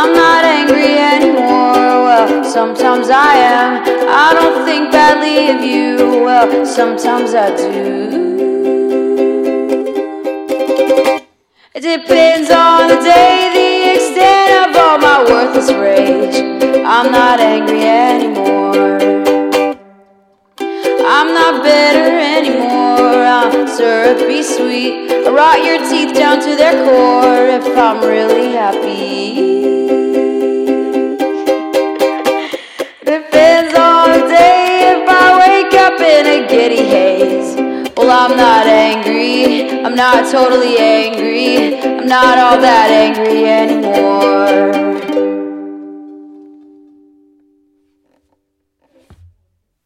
I'm not angry anymore. Well, sometimes I am. I don't think badly of you. Well, sometimes I do. It depends on the day, the extent of all my worthless rage. I'm not angry anymore. I'm not bitter anymore. I'm syrupy sweet. I rot your teeth down to their core if I'm really happy. Giddy haze. Well, I'm not angry. I'm not totally angry. I'm not all that angry anymore.